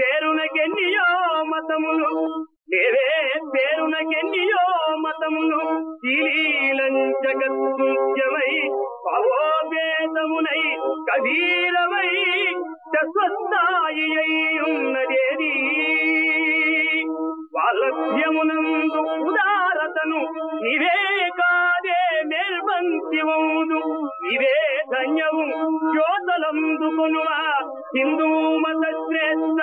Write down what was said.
పేరునకెన్నియో మతములు? లేవే పేరునకెన్నియో మతములు? జగత్ముఖ్యమై భవోపేతమునై కబీరమై శస్వస్థాయి ఉన్నదేది? వాలభ్యమునందు ఉదారతను నివే కాదే నిర్బంతివౌదు ఇవే ధన్యము జ్యోతలందుకునువా హిందూ మత శ్రేష్టమా